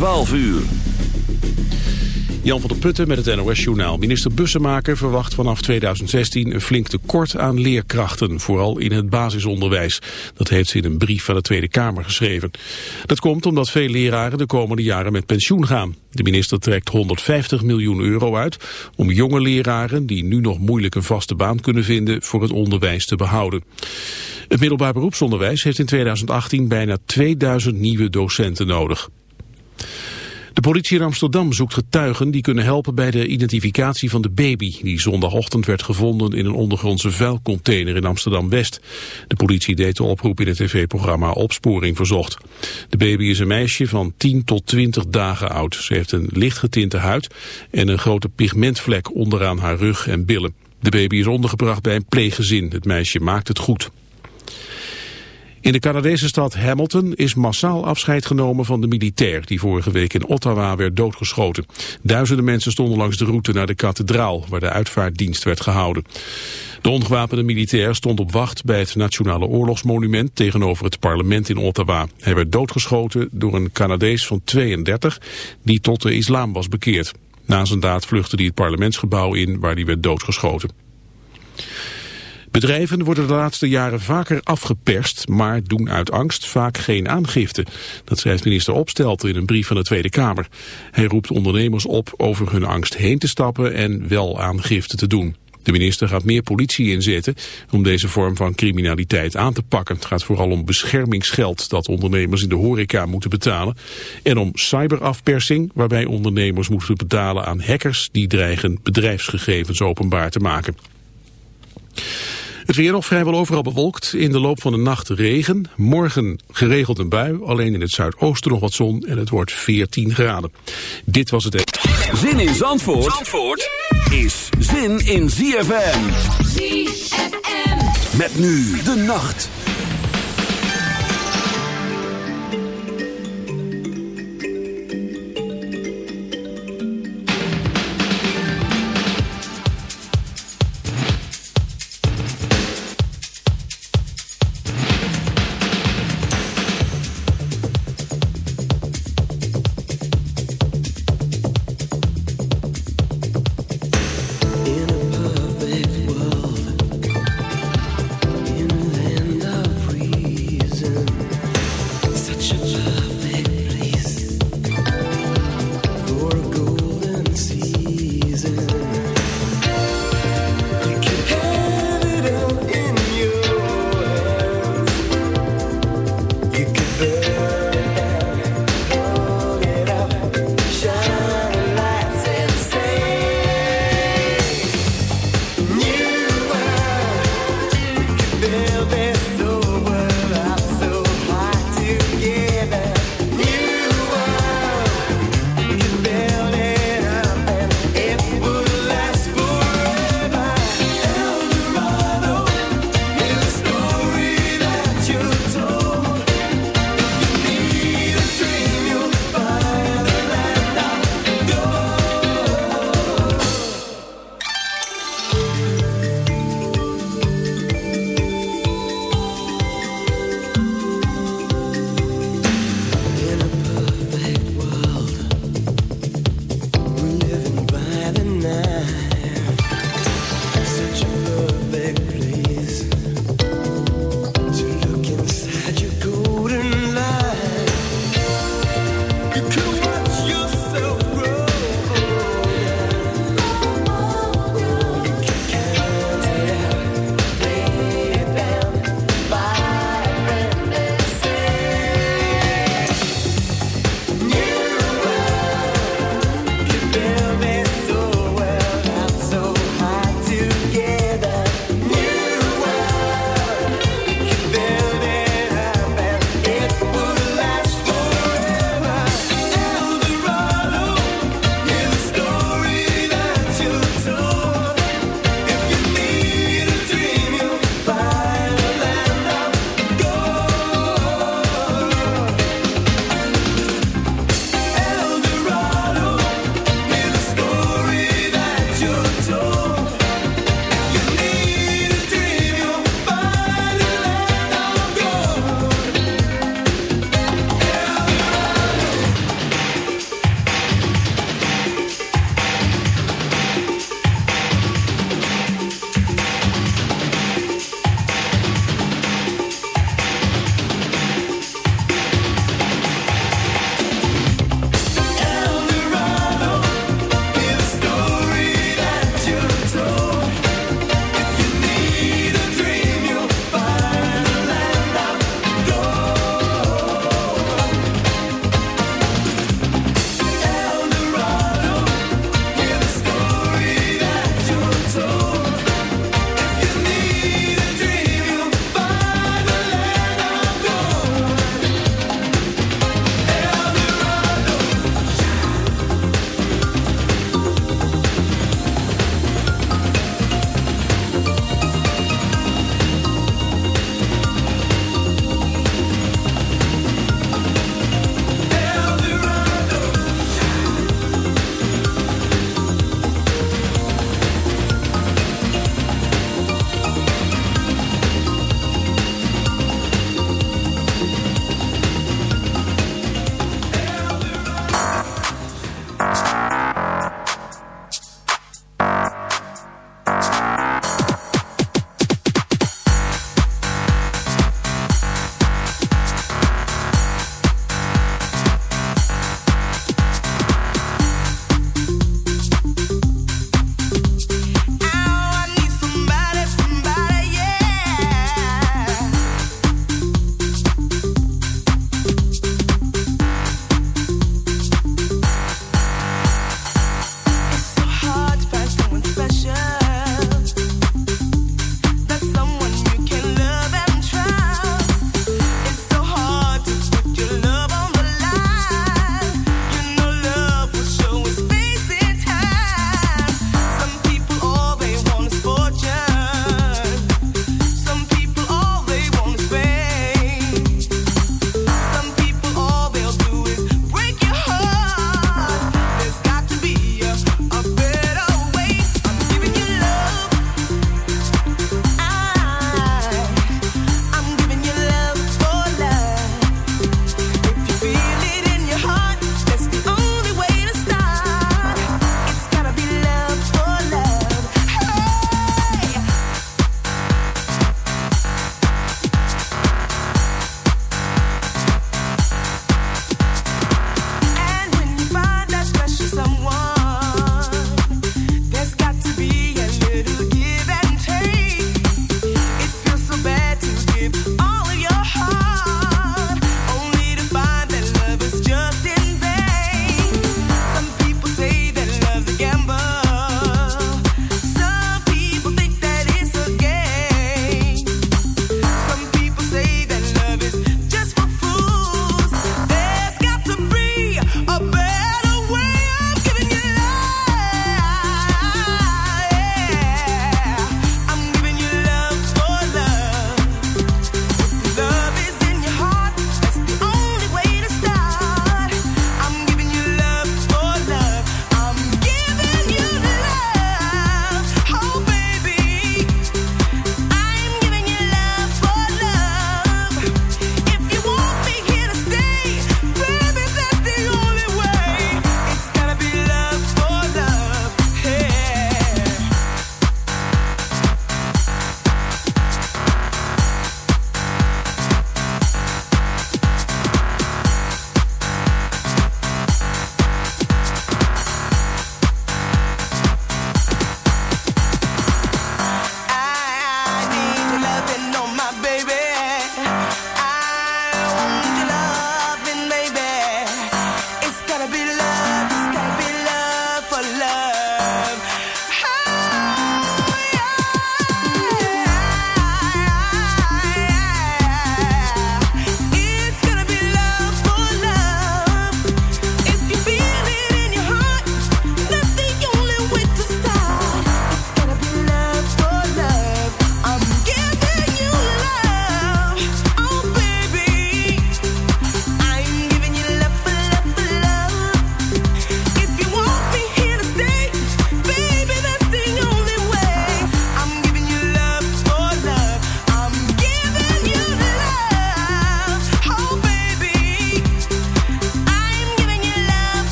12 uur. Jan van der Putten met het NOS-journaal. Minister Bussemaker verwacht vanaf 2016 een flink tekort aan leerkrachten, vooral in het basisonderwijs. Dat heeft ze in een brief van de Tweede Kamer geschreven. Dat komt omdat veel leraren de komende jaren met pensioen gaan. De minister trekt 150 miljoen euro uit om jonge leraren, die nu nog moeilijk een vaste baan kunnen vinden, voor het onderwijs te behouden. Het middelbaar beroepsonderwijs heeft in 2018 bijna 2000 nieuwe docenten nodig. De politie in Amsterdam zoekt getuigen die kunnen helpen bij de identificatie van de baby die zondagochtend werd gevonden in een ondergrondse vuilcontainer in Amsterdam-West. De politie deed de oproep in het tv-programma Opsporing Verzocht. De baby is een meisje van 10 tot 20 dagen oud. Ze heeft een lichtgetinte huid en een grote pigmentvlek onderaan haar rug en billen. De baby is ondergebracht bij een pleeggezin. Het meisje maakt het goed. In de Canadese stad Hamilton is massaal afscheid genomen van de militair die vorige week in Ottawa werd doodgeschoten. Duizenden mensen stonden langs de route naar de kathedraal waar de uitvaartdienst werd gehouden. De ongewapende militair stond op wacht bij het Nationale Oorlogsmonument tegenover het parlement in Ottawa. Hij werd doodgeschoten door een Canadees van 32 die tot de islam was bekeerd. Na zijn daad vluchtte hij het parlementsgebouw in waar hij werd doodgeschoten. Bedrijven worden de laatste jaren vaker afgeperst, maar doen uit angst vaak geen aangifte. Dat schrijft minister Opstelten in een brief van de Tweede Kamer. Hij roept ondernemers op over hun angst heen te stappen en wel aangifte te doen. De minister gaat meer politie inzetten om deze vorm van criminaliteit aan te pakken. Het gaat vooral om beschermingsgeld dat ondernemers in de horeca moeten betalen. En om cyberafpersing waarbij ondernemers moeten betalen aan hackers die dreigen bedrijfsgegevens openbaar te maken. Het weer nog vrijwel overal bewolkt. In de loop van de nacht regen. Morgen geregeld een bui. Alleen in het zuidoosten nog wat zon. En het wordt 14 graden. Dit was het... Zin in Zandvoort, Zandvoort is zin in ZFM. ZFM. Met nu de nacht.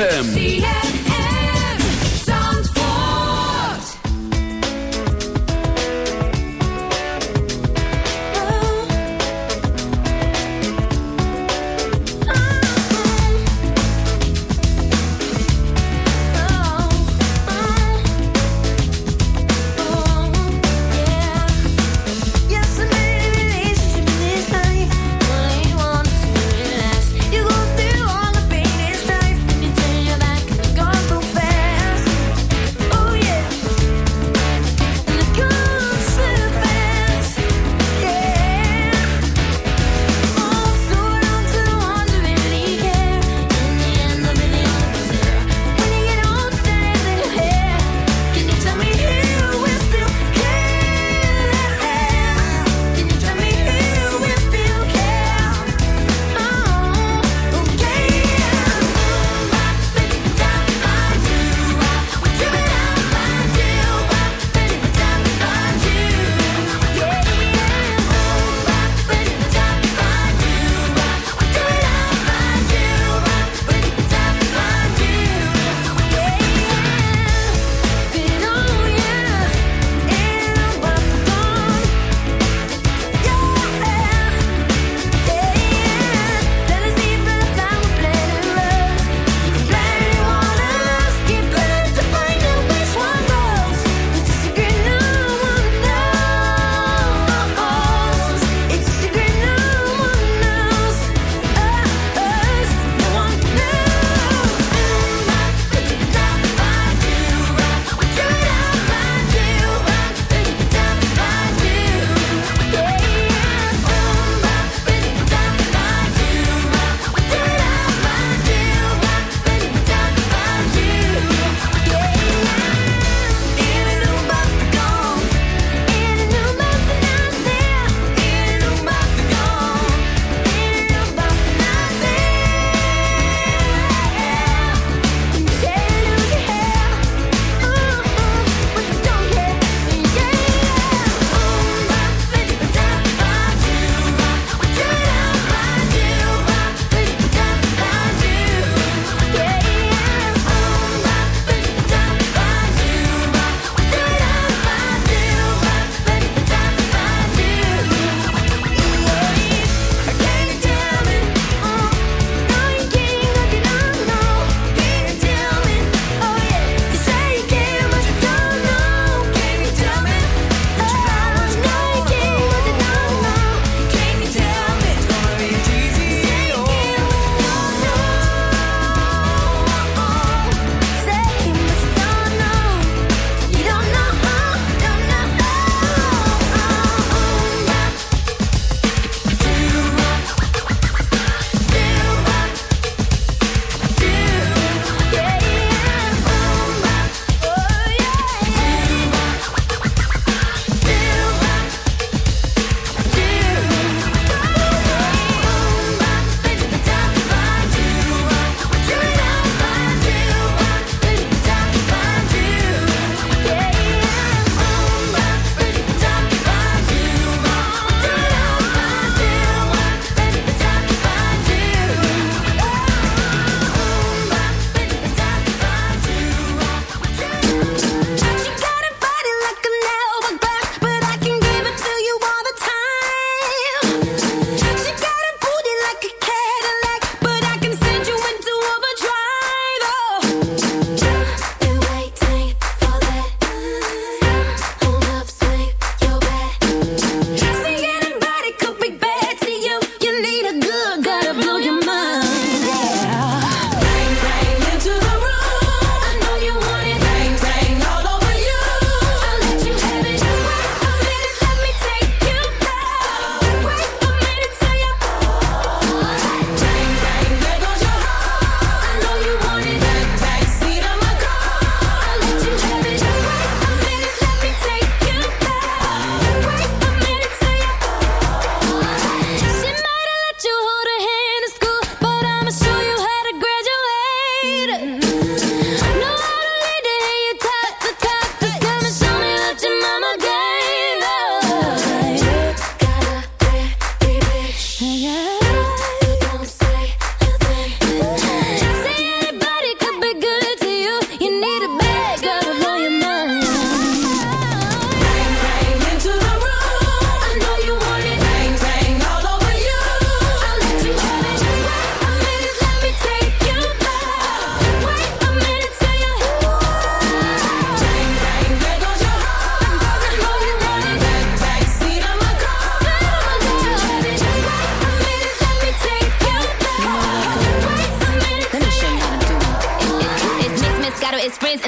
ZFM.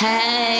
Hey.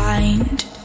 find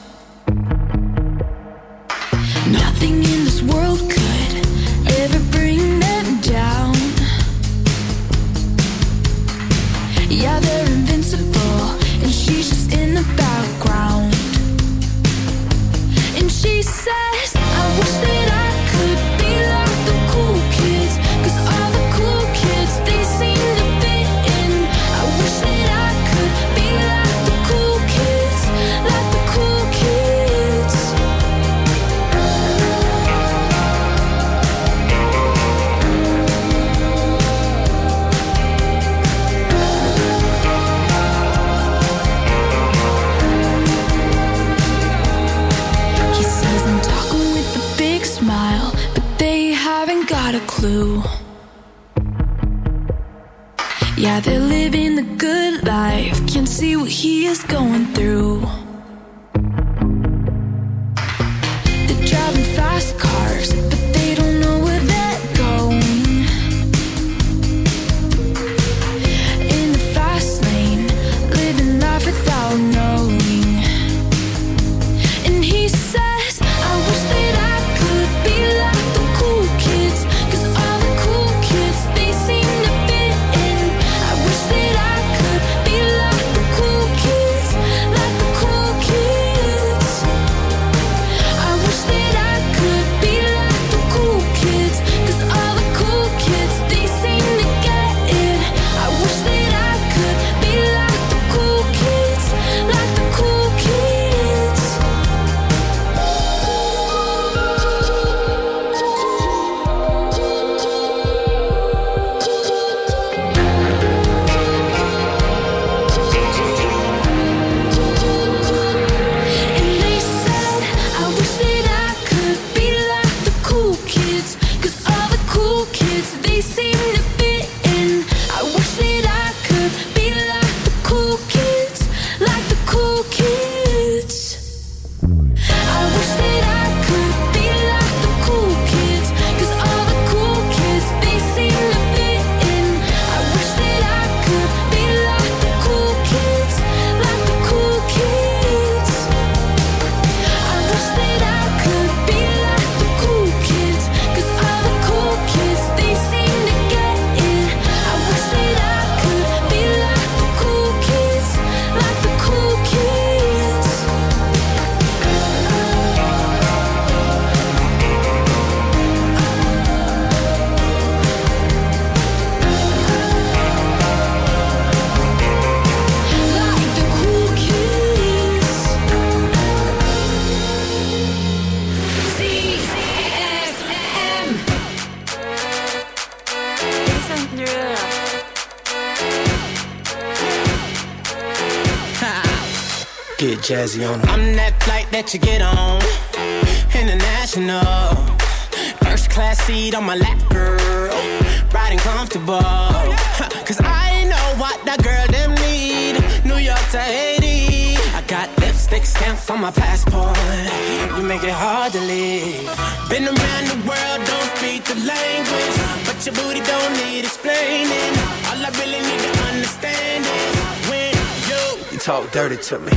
dirty to me.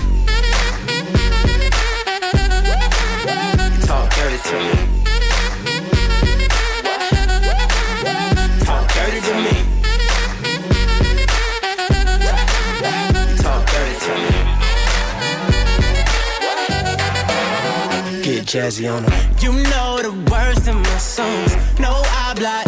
dirty to me. Talk dirty to me. Talk dirty to me. Get jazzy on them. You know the words to my songs. No habla English.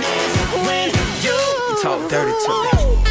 when you, you talk dirty to me.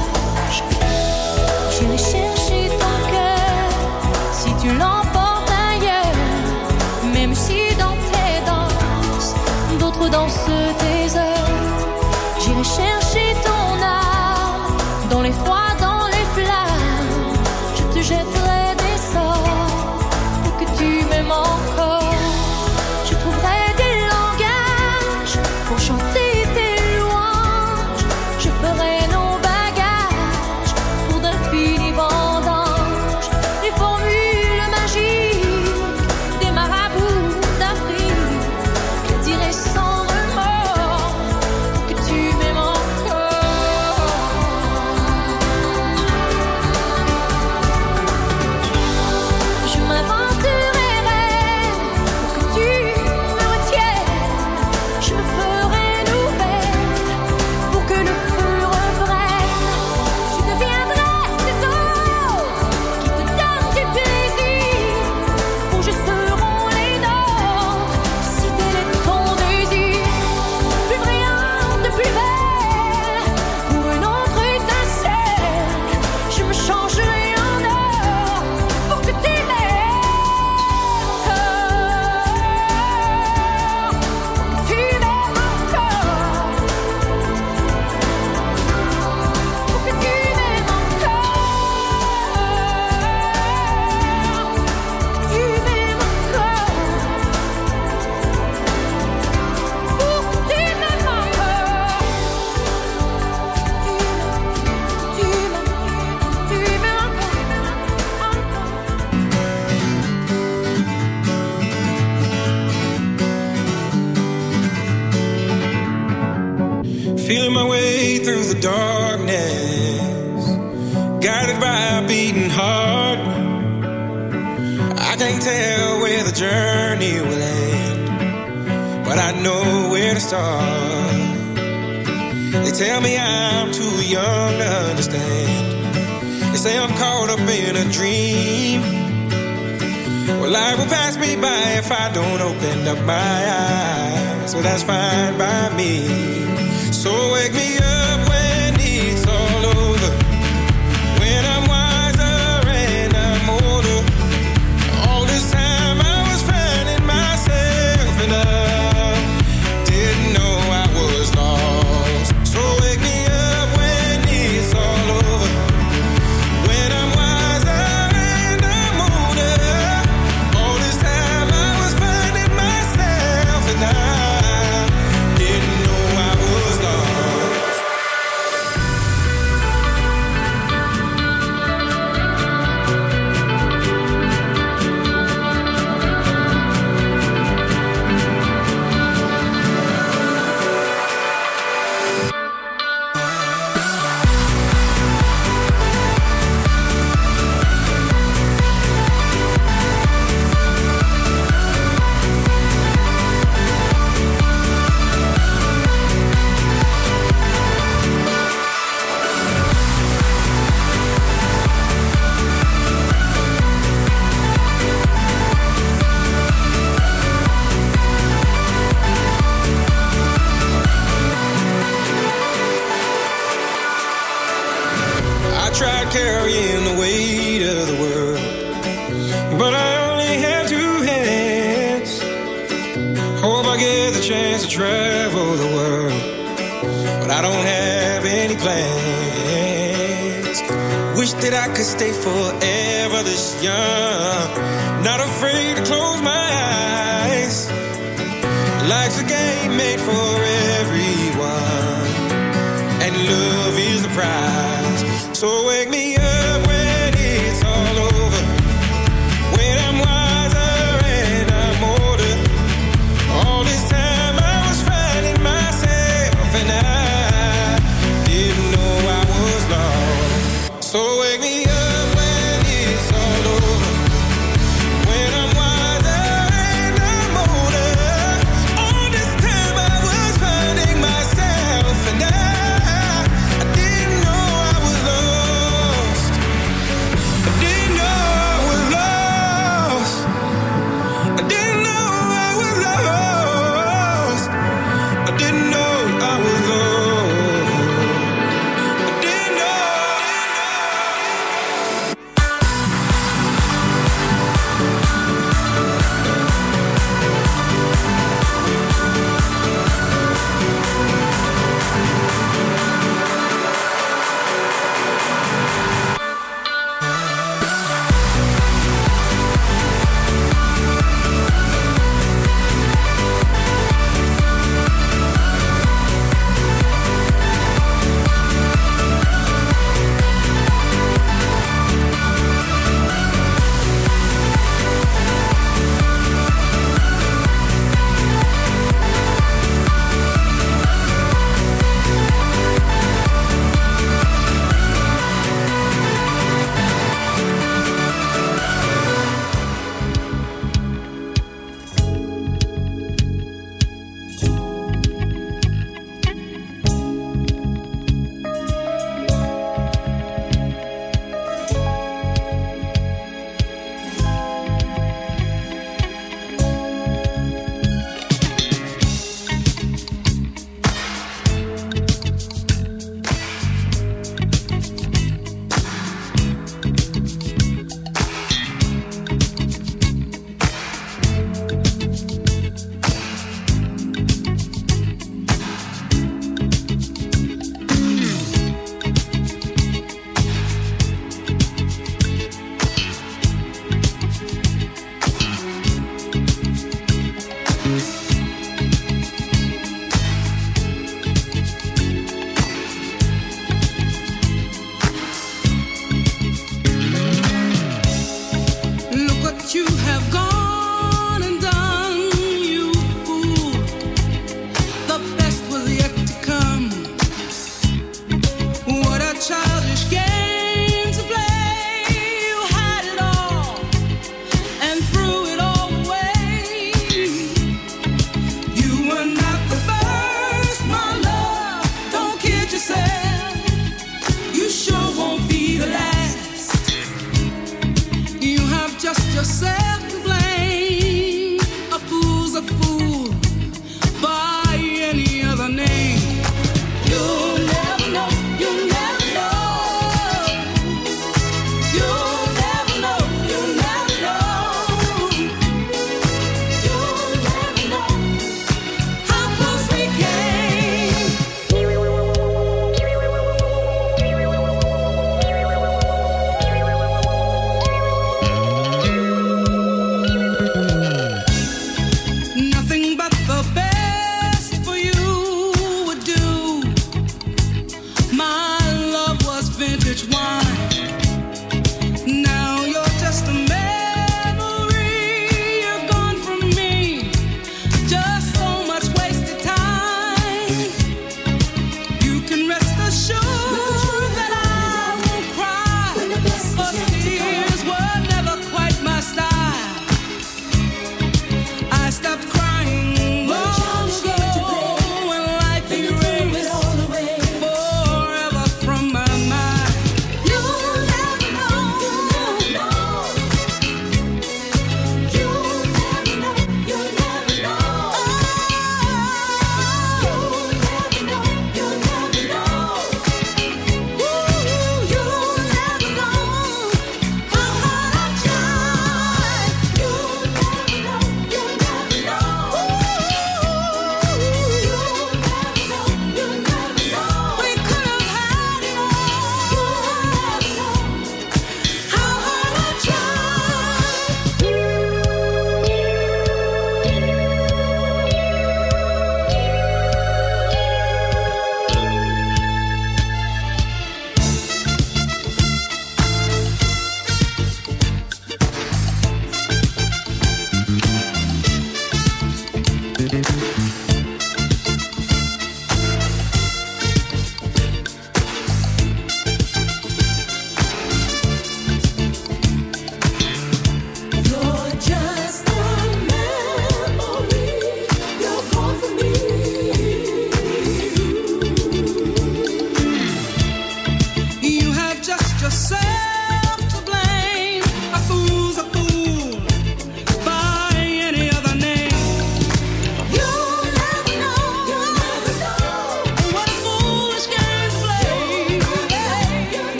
My eyes. So that's fine by me.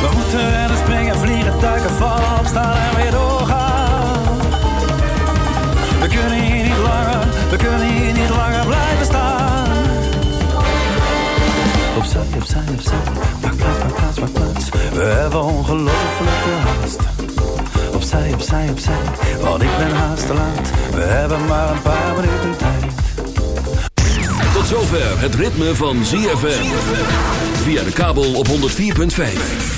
We moeten rennen, springen, vliegen, duiken, vallen, opstaan en weer doorgaan. We kunnen hier niet langer, we kunnen hier niet langer blijven staan. Opzij, opzij, opzij, maak plaats, maak plaats, maak plaats. We hebben ongelofelijke haast. Opzij, opzij, opzij, want ik ben haast te laat. We hebben maar een paar minuten tijd. Tot zover het ritme van ZFM. Via de kabel op 104.5.